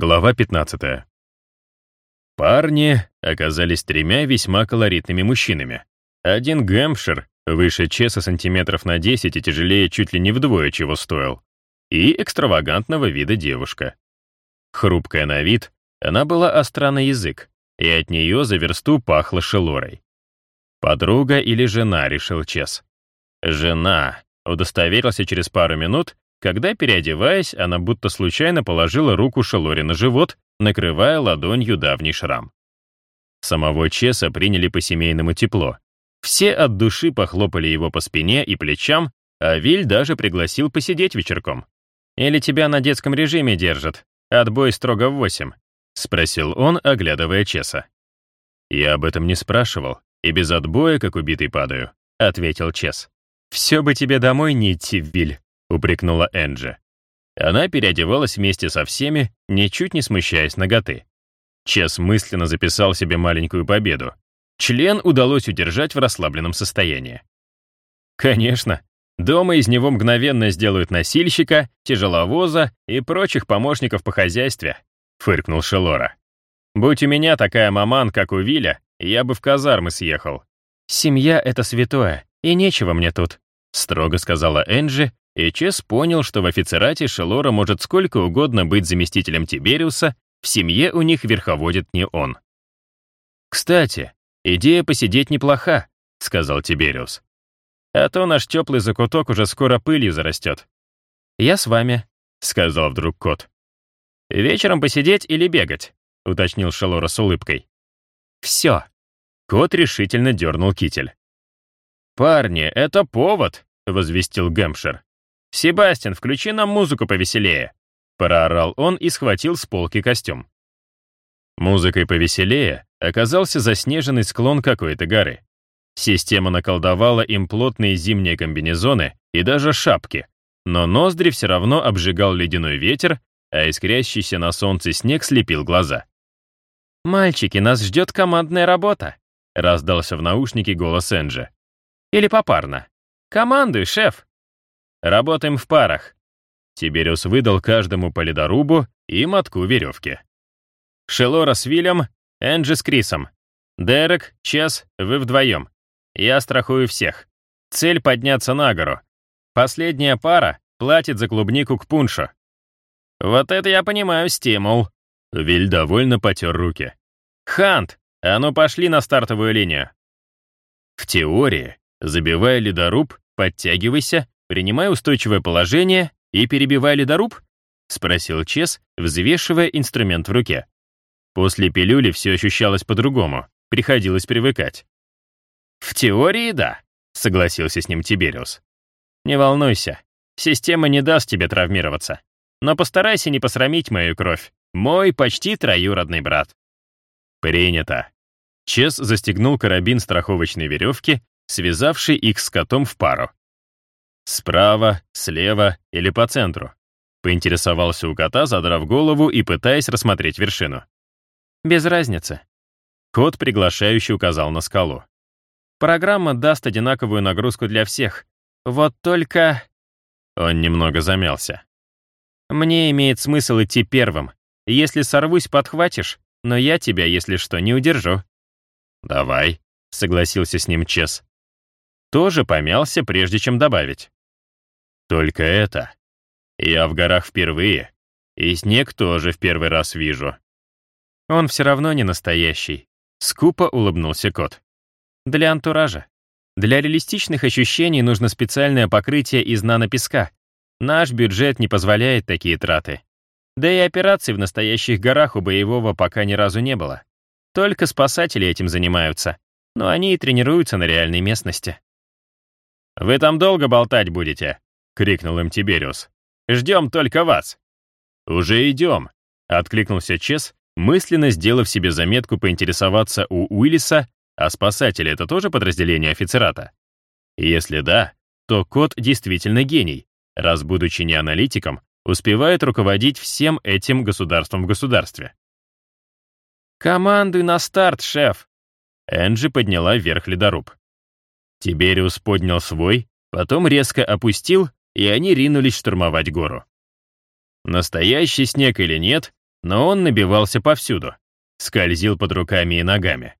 Глава 15. Парни оказались тремя весьма колоритными мужчинами. Один Гэмпшир, выше Чеса сантиметров на 10 и тяжелее чуть ли не вдвое чего стоил, и экстравагантного вида девушка. Хрупкая на вид, она была остра на язык, и от нее за версту пахло шелорой. Подруга или жена, решил Чес. Жена, удостоверился через пару минут, когда, переодеваясь, она будто случайно положила руку Шелори на живот, накрывая ладонью давний шрам. Самого Чеса приняли по-семейному тепло. Все от души похлопали его по спине и плечам, а Виль даже пригласил посидеть вечерком. «Или тебя на детском режиме держат? Отбой строго в восемь», — спросил он, оглядывая Чеса. «Я об этом не спрашивал, и без отбоя, как убитый, падаю», — ответил Чес. «Все бы тебе домой не идти, Виль», — упрекнула Энджи. Она переодевалась вместе со всеми, ничуть не смущаясь ноготы. Чес мысленно записал себе маленькую победу. Член удалось удержать в расслабленном состоянии. Конечно, дома из него мгновенно сделают носильщика, тяжеловоза и прочих помощников по хозяйстве, фыркнул Шелора. Будь у меня такая маман, как у Виля, я бы в казармы съехал. Семья — это святое, и нечего мне тут, строго сказала Энджи и Чес понял, что в офицерате Шелора может сколько угодно быть заместителем Тибериуса, в семье у них верховодит не он. «Кстати, идея посидеть неплоха», — сказал Тибериус. «А то наш теплый закуток уже скоро пылью зарастет». «Я с вами», — сказал вдруг кот. «Вечером посидеть или бегать?» — уточнил Шелора с улыбкой. «Все». Кот решительно дернул китель. «Парни, это повод», — возвестил Гэмпшир. «Себастьян, включи нам музыку повеселее!» Проорал он и схватил с полки костюм. Музыкой повеселее оказался заснеженный склон какой-то горы. Система наколдовала им плотные зимние комбинезоны и даже шапки, но ноздри все равно обжигал ледяной ветер, а искрящийся на солнце снег слепил глаза. «Мальчики, нас ждет командная работа», — раздался в наушнике голос Энджи. «Или попарно. Командуй, шеф!» Работаем в парах. Тибериус выдал каждому по ледорубу и мотку веревки. Шелора с Вилем, Энджи с Крисом. Дерек, Чес, вы вдвоем. Я страхую всех. Цель — подняться на гору. Последняя пара платит за клубнику к пуншу. Вот это я понимаю стимул. Виль довольно потер руки. Хант, а ну пошли на стартовую линию. В теории, забивая ледоруб, подтягивайся принимая устойчивое положение и перебивая ледоруб?» — спросил Чес, взвешивая инструмент в руке. После пилюли все ощущалось по-другому, приходилось привыкать. «В теории, да», — согласился с ним Тибериус. «Не волнуйся, система не даст тебе травмироваться. Но постарайся не посрамить мою кровь, мой почти троюродный брат». «Принято». Чес застегнул карабин страховочной веревки, связавший их с котом в пару. Справа, слева или по центру? Поинтересовался у кота, задрав голову и пытаясь рассмотреть вершину. Без разницы. Кот приглашающий указал на скалу. Программа даст одинаковую нагрузку для всех. Вот только... Он немного замялся. Мне имеет смысл идти первым. Если сорвусь, подхватишь, но я тебя, если что, не удержу. Давай, согласился с ним Чес. Тоже помялся, прежде чем добавить. Только это. Я в горах впервые, и снег тоже в первый раз вижу. Он все равно не настоящий. Скупо улыбнулся кот. Для антуража. Для реалистичных ощущений нужно специальное покрытие из нанопеска. Наш бюджет не позволяет такие траты. Да и операций в настоящих горах у боевого пока ни разу не было. Только спасатели этим занимаются, но они и тренируются на реальной местности. «Вы там долго болтать будете?» Крикнул им Тибериус. «Ждем только вас!» «Уже идем!» — откликнулся Чес, мысленно сделав себе заметку поинтересоваться у Уиллиса, а спасатели — это тоже подразделение офицерата? Если да, то кот действительно гений, раз, будучи не аналитиком, успевает руководить всем этим государством в государстве. «Командуй на старт, шеф!» Энджи подняла вверх ледоруб. Тибериус поднял свой, потом резко опустил и они ринулись штурмовать гору. Настоящий снег или нет, но он набивался повсюду, скользил под руками и ногами.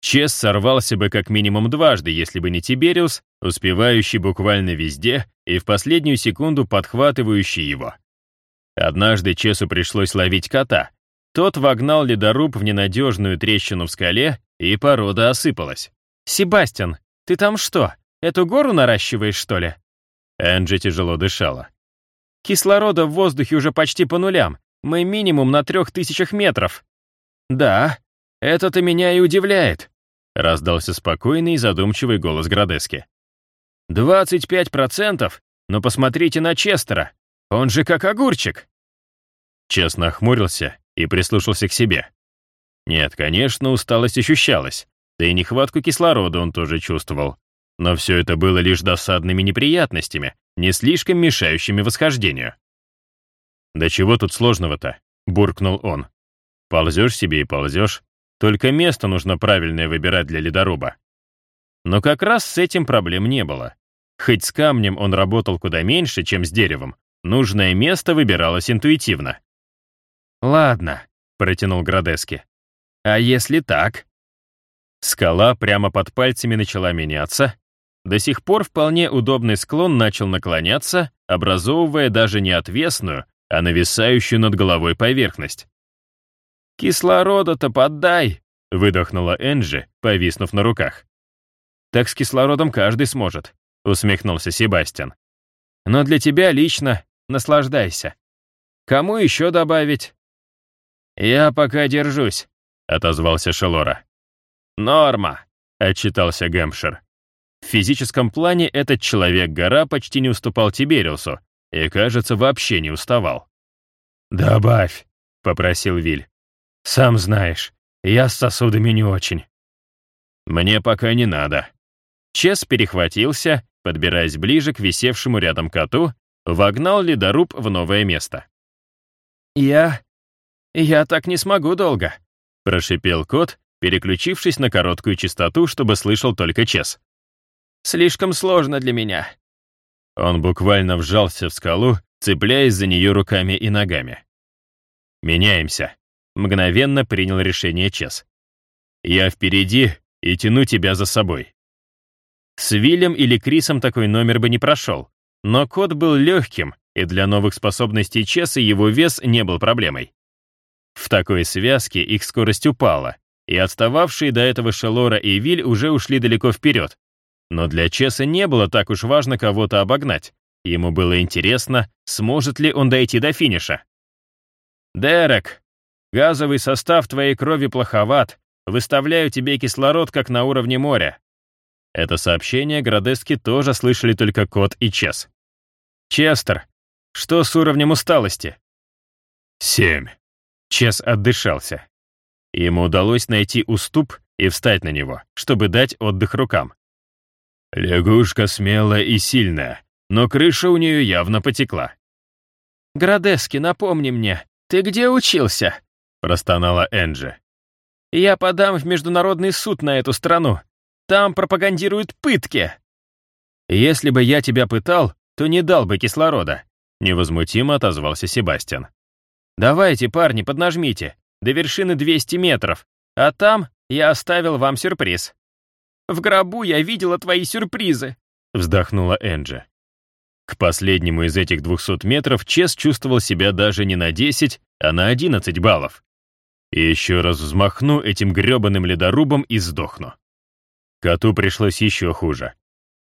Чес сорвался бы как минимум дважды, если бы не Тибериус, успевающий буквально везде и в последнюю секунду подхватывающий его. Однажды Чесу пришлось ловить кота. Тот вогнал ледоруб в ненадежную трещину в скале, и порода осыпалась. «Себастьян, ты там что, эту гору наращиваешь, что ли?» Энджи тяжело дышала. «Кислорода в воздухе уже почти по нулям. Мы минимум на трех тысячах метров». «Да, это-то меня и удивляет», — раздался спокойный и задумчивый голос Градески. «Двадцать пять процентов? Но посмотрите на Честера. Он же как огурчик». Честно охмурился и прислушался к себе. Нет, конечно, усталость ощущалась, да и нехватку кислорода он тоже чувствовал. Но все это было лишь досадными неприятностями, не слишком мешающими восхождению. «Да чего тут сложного-то?» — буркнул он. «Ползешь себе и ползешь, только место нужно правильное выбирать для ледоруба». Но как раз с этим проблем не было. Хоть с камнем он работал куда меньше, чем с деревом, нужное место выбиралось интуитивно. «Ладно», — протянул Градески. «А если так?» Скала прямо под пальцами начала меняться. До сих пор вполне удобный склон начал наклоняться, образовывая даже не отвесную, а нависающую над головой поверхность. «Кислорода-то поддай!» — выдохнула Энджи, повиснув на руках. «Так с кислородом каждый сможет», — усмехнулся Себастьян. «Но для тебя лично наслаждайся. Кому еще добавить?» «Я пока держусь», — отозвался Шелора. «Норма», — отчитался Гэмпшир. В физическом плане этот человек-гора почти не уступал Тибериусу и, кажется, вообще не уставал. «Добавь», — попросил Виль. «Сам знаешь, я с сосудами не очень». «Мне пока не надо». Чес перехватился, подбираясь ближе к висевшему рядом коту, вогнал ледоруб в новое место. «Я... я так не смогу долго», — прошипел кот, переключившись на короткую частоту, чтобы слышал только Чес. Слишком сложно для меня». Он буквально вжался в скалу, цепляясь за нее руками и ногами. «Меняемся», — мгновенно принял решение Чес. «Я впереди и тяну тебя за собой». С Вилем или Крисом такой номер бы не прошел, но кот был легким, и для новых способностей Чеса его вес не был проблемой. В такой связке их скорость упала, и отстававшие до этого Шелора и Виль уже ушли далеко вперед, но для Чеса не было так уж важно кого-то обогнать. Ему было интересно, сможет ли он дойти до финиша. «Дерек, газовый состав твоей крови плоховат. Выставляю тебе кислород, как на уровне моря». Это сообщение Градески тоже слышали только Кот и Чес. «Честер, что с уровнем усталости?» «Семь». Чес отдышался. Ему удалось найти уступ и встать на него, чтобы дать отдых рукам. Лягушка смелая и сильная, но крыша у нее явно потекла. «Градески, напомни мне, ты где учился?» — простонала Энджи. «Я подам в международный суд на эту страну. Там пропагандируют пытки». «Если бы я тебя пытал, то не дал бы кислорода», — невозмутимо отозвался Себастьян. «Давайте, парни, поднажмите. До вершины 200 метров, а там я оставил вам сюрприз». В гробу я видела твои сюрпризы», — вздохнула Энджи. К последнему из этих 200 метров Чес чувствовал себя даже не на 10, а на 11 баллов. И еще раз взмахну этим гребаным ледорубом и сдохну. Коту пришлось еще хуже.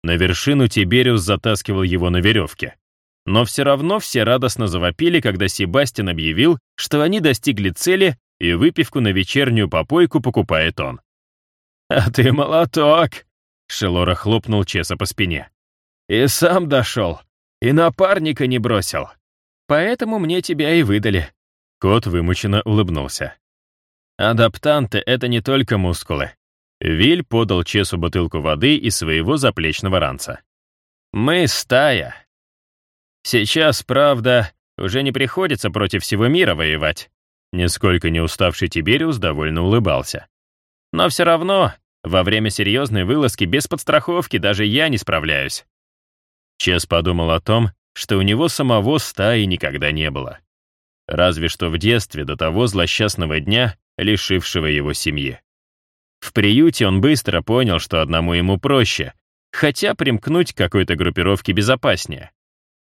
На вершину Тибериус затаскивал его на веревке. Но все равно все радостно завопили, когда Себастьян объявил, что они достигли цели, и выпивку на вечернюю попойку покупает он. «А ты молоток!» — Шелора хлопнул Чеса по спине. «И сам дошел, и напарника не бросил. Поэтому мне тебя и выдали». Кот вымученно улыбнулся. «Адаптанты — это не только мускулы». Виль подал Чесу бутылку воды из своего заплечного ранца. «Мы стая. Сейчас, правда, уже не приходится против всего мира воевать». Нисколько не уставший Тибериус довольно улыбался. Но все равно, во время серьезной вылазки без подстраховки даже я не справляюсь. Чес подумал о том, что у него самого стаи никогда не было. разве что в детстве до того злосчастного дня, лишившего его семьи. В приюте он быстро понял, что одному ему проще, хотя примкнуть к какой-то группировке безопаснее.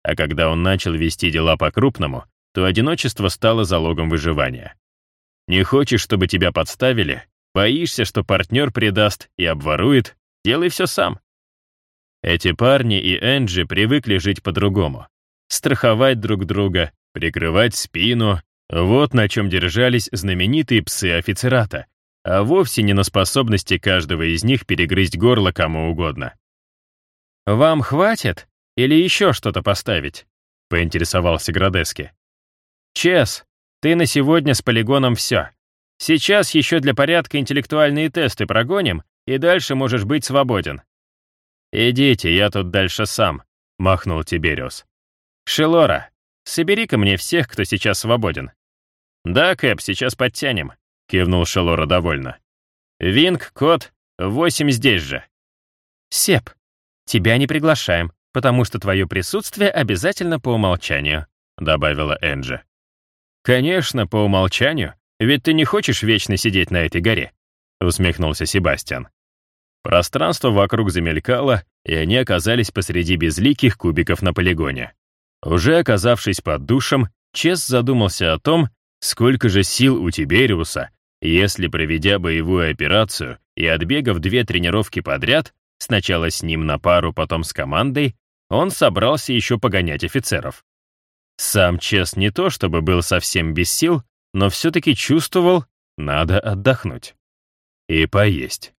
А когда он начал вести дела по-крупному, то одиночество стало залогом выживания. Не хочешь, чтобы тебя подставили, боишься, что партнер предаст и обворует, делай все сам. Эти парни и Энджи привыкли жить по-другому. Страховать друг друга, прикрывать спину — вот на чем держались знаменитые псы офицерата, а вовсе не на способности каждого из них перегрызть горло кому угодно. «Вам хватит? Или еще что-то поставить?» — поинтересовался Градески. «Чес, ты на сегодня с полигоном все. Сейчас еще для порядка интеллектуальные тесты прогоним, и дальше можешь быть свободен. «Идите, я тут дальше сам», — махнул Тибериус. «Шелора, собери-ка мне всех, кто сейчас свободен». «Да, Кэп, сейчас подтянем», — кивнул Шелора довольно. «Винг, кот, восемь здесь же». «Сеп, тебя не приглашаем, потому что твое присутствие обязательно по умолчанию», — добавила Энджи. «Конечно, по умолчанию, ведь ты не хочешь вечно сидеть на этой горе», — усмехнулся Себастьян. Пространство вокруг замелькало, и они оказались посреди безликих кубиков на полигоне. Уже оказавшись под душем, Чес задумался о том, сколько же сил у Тибериуса, если, проведя боевую операцию и отбегав две тренировки подряд, сначала с ним на пару, потом с командой, он собрался еще погонять офицеров. Сам Чес не то чтобы был совсем без сил, но все-таки чувствовал, надо отдохнуть. И поесть.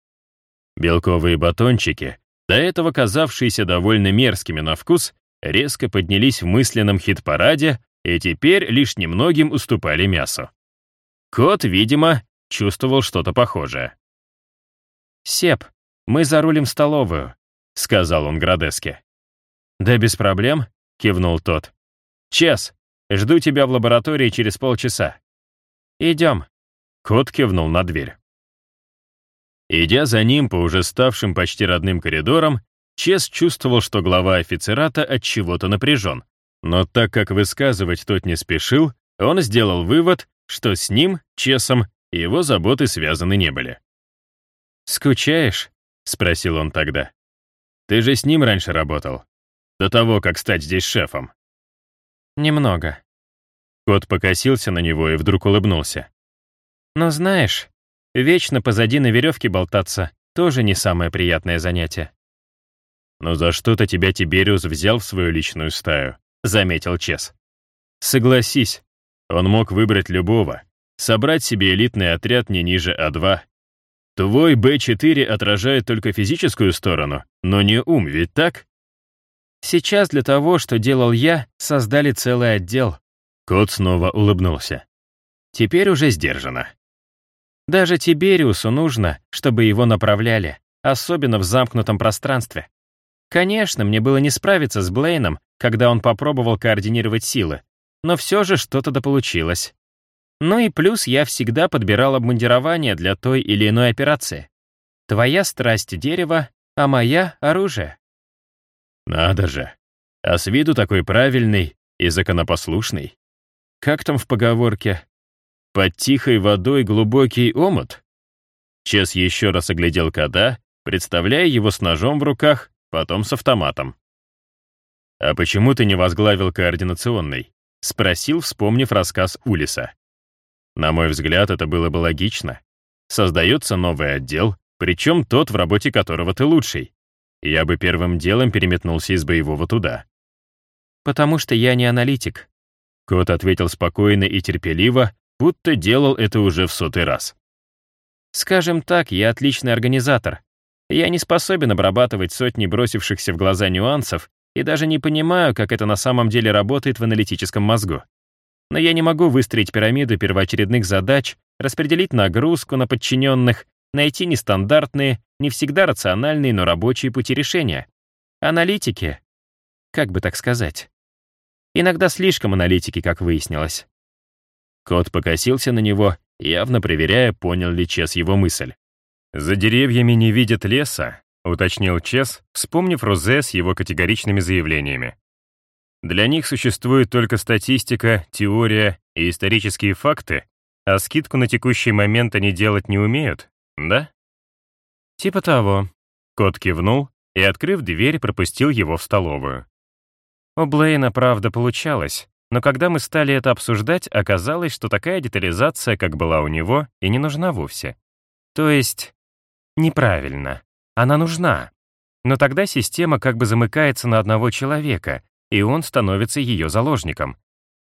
Белковые батончики, до этого казавшиеся довольно мерзкими на вкус, резко поднялись в мысленном хит-параде и теперь лишь немногим уступали мясу. Кот, видимо, чувствовал что-то похожее. «Сеп, мы зарулим столовую», — сказал он Градеске. «Да без проблем», — кивнул тот. «Чес, жду тебя в лаборатории через полчаса». «Идем», — кот кивнул на дверь. Идя за ним по уже ставшим почти родным коридорам, Чес чувствовал, что глава офицерата от чего-то напряжен. Но так как высказывать тот не спешил, он сделал вывод, что с ним, Чесом, его заботы связаны не были. «Скучаешь?» — спросил он тогда. «Ты же с ним раньше работал, до того, как стать здесь шефом». «Немного». Кот покосился на него и вдруг улыбнулся. «Но знаешь, Вечно позади на веревке болтаться — тоже не самое приятное занятие. «Но за что-то тебя Тибериус взял в свою личную стаю», — заметил Чес. «Согласись, он мог выбрать любого, собрать себе элитный отряд не ниже А2. Твой Б4 отражает только физическую сторону, но не ум, ведь так?» «Сейчас для того, что делал я, создали целый отдел». Кот снова улыбнулся. «Теперь уже сдержанно. Даже Тибериусу нужно, чтобы его направляли, особенно в замкнутом пространстве. Конечно, мне было не справиться с Блейном, когда он попробовал координировать силы, но все же что-то дополучилось. Ну и плюс я всегда подбирал обмундирование для той или иной операции. Твоя страсть — дерево, а моя — оружие. Надо же. А с виду такой правильный и законопослушный. Как там в поговорке? Под тихой водой глубокий омут? Чес еще раз оглядел кота, представляя его с ножом в руках, потом с автоматом. «А почему ты не возглавил координационный?» — спросил, вспомнив рассказ Улиса. На мой взгляд, это было бы логично. Создается новый отдел, причем тот, в работе которого ты лучший. Я бы первым делом переметнулся из боевого туда. «Потому что я не аналитик», — кот ответил спокойно и терпеливо, будто делал это уже в сотый раз. Скажем так, я отличный организатор. Я не способен обрабатывать сотни бросившихся в глаза нюансов и даже не понимаю, как это на самом деле работает в аналитическом мозгу. Но я не могу выстроить пирамиду первоочередных задач, распределить нагрузку на подчиненных, найти нестандартные, не всегда рациональные, но рабочие пути решения. Аналитики, как бы так сказать. Иногда слишком аналитики, как выяснилось. Кот покосился на него, явно проверяя, понял ли Чес его мысль. «За деревьями не видят леса», — уточнил Чес, вспомнив Розе с его категоричными заявлениями. Для них существует только статистика, теория и исторические факты, а скидку на текущий момент они делать не умеют, да? Типа того. Кот кивнул и, открыв дверь, пропустил его в столовую. У Блейна, правда, получалось, но когда мы стали это обсуждать, оказалось, что такая детализация, как была у него, и не нужна вовсе. То есть, неправильно. Она нужна. Но тогда система как бы замыкается на одного человека, и он становится ее заложником.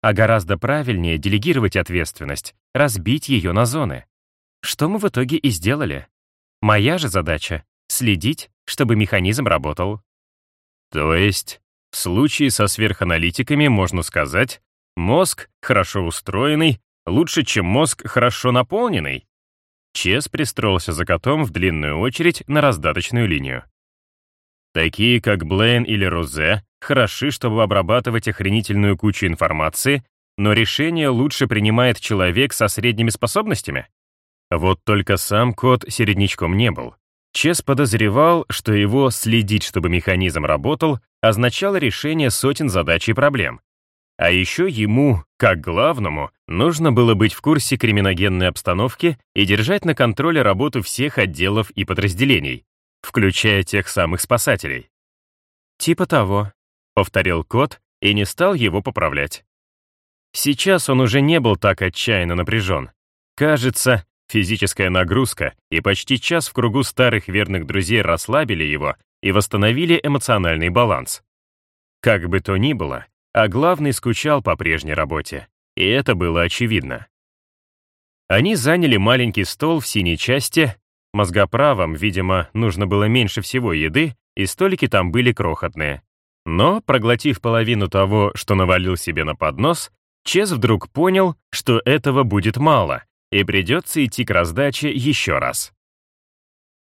А гораздо правильнее делегировать ответственность, разбить ее на зоны. Что мы в итоге и сделали. Моя же задача — следить, чтобы механизм работал. То есть, в случае со сверханалитиками можно сказать, мозг, хорошо устроенный, лучше, чем мозг, хорошо наполненный? Чес пристроился за котом в длинную очередь на раздаточную линию. Такие, как Блейн или Розе, хороши, чтобы обрабатывать охренительную кучу информации, но решение лучше принимает человек со средними способностями. Вот только сам кот середнячком не был. Чес подозревал, что его «следить, чтобы механизм работал» означало решение сотен задач и проблем. А еще ему, как главному, нужно было быть в курсе криминогенной обстановки и держать на контроле работу всех отделов и подразделений, включая тех самых спасателей. «Типа того», — повторил кот и не стал его поправлять. Сейчас он уже не был так отчаянно напряжен. Кажется, физическая нагрузка и почти час в кругу старых верных друзей расслабили его и восстановили эмоциональный баланс. Как бы то ни было, а главный скучал по прежней работе, и это было очевидно. Они заняли маленький стол в синей части, Мозгоправам, видимо, нужно было меньше всего еды, и столики там были крохотные. Но, проглотив половину того, что навалил себе на поднос, Чез вдруг понял, что этого будет мало, и придется идти к раздаче еще раз.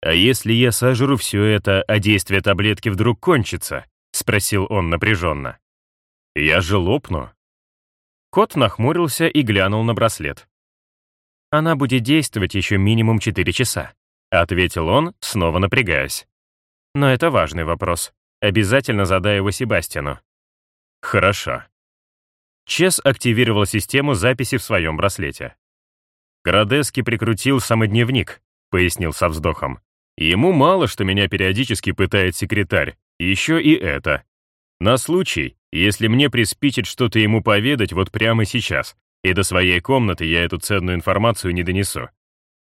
«А если я сожру все это, а действие таблетки вдруг кончится?» — спросил он напряженно. «Я же лопну». Кот нахмурился и глянул на браслет. «Она будет действовать еще минимум 4 часа. — ответил он, снова напрягаясь. «Но это важный вопрос. Обязательно задай его Себастьяну». «Хорошо». Чес активировал систему записи в своем браслете. «Градески прикрутил самодневник», — пояснил со вздохом. «Ему мало, что меня периодически пытает секретарь, еще и это. На случай, если мне приспичит что-то ему поведать вот прямо сейчас, и до своей комнаты я эту ценную информацию не донесу.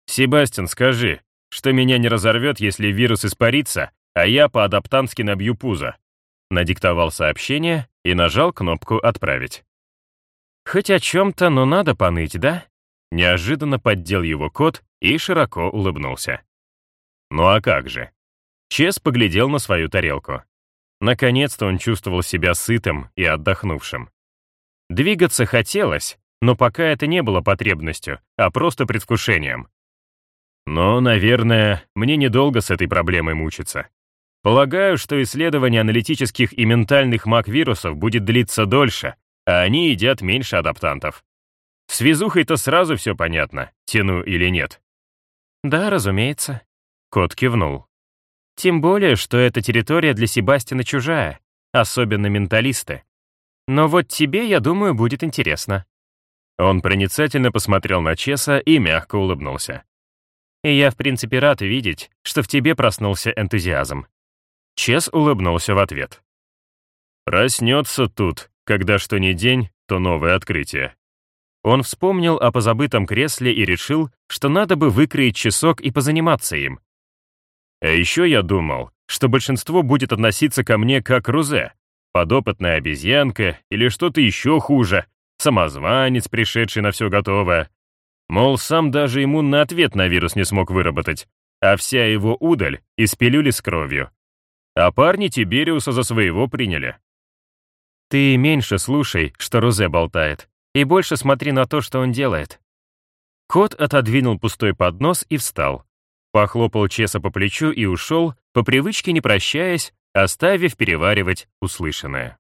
Себастьян, скажи, что меня не разорвет, если вирус испарится, а я по-адаптантски набью пузо. Надиктовал сообщение и нажал кнопку «Отправить». «Хоть о чем-то, но надо поныть, да?» Неожиданно поддел его кот и широко улыбнулся. «Ну а как же?» Чес поглядел на свою тарелку. Наконец-то он чувствовал себя сытым и отдохнувшим. Двигаться хотелось, но пока это не было потребностью, а просто предвкушением. Но, наверное, мне недолго с этой проблемой мучиться. Полагаю, что исследование аналитических и ментальных маг-вирусов будет длиться дольше, а они едят меньше адаптантов. С везухой-то сразу все понятно, тяну или нет. Да, разумеется. Кот кивнул. Тем более, что эта территория для Себастина чужая, особенно менталисты. Но вот тебе, я думаю, будет интересно. Он проницательно посмотрел на Чеса и мягко улыбнулся. И я, в принципе, рад видеть, что в тебе проснулся энтузиазм». Чес улыбнулся в ответ. «Проснется тут, когда что ни день, то новое открытие». Он вспомнил о позабытом кресле и решил, что надо бы выкроить часок и позаниматься им. А еще я думал, что большинство будет относиться ко мне как Рузе, подопытная обезьянка или что-то еще хуже, самозванец, пришедший на все готовое. Мол, сам даже иммунный ответ на вирус не смог выработать, а вся его удаль испилюли с кровью. А парни Тибериуса за своего приняли. Ты меньше слушай, что Розе болтает, и больше смотри на то, что он делает. Кот отодвинул пустой поднос и встал. Похлопал Чеса по плечу и ушел, по привычке не прощаясь, оставив переваривать услышанное.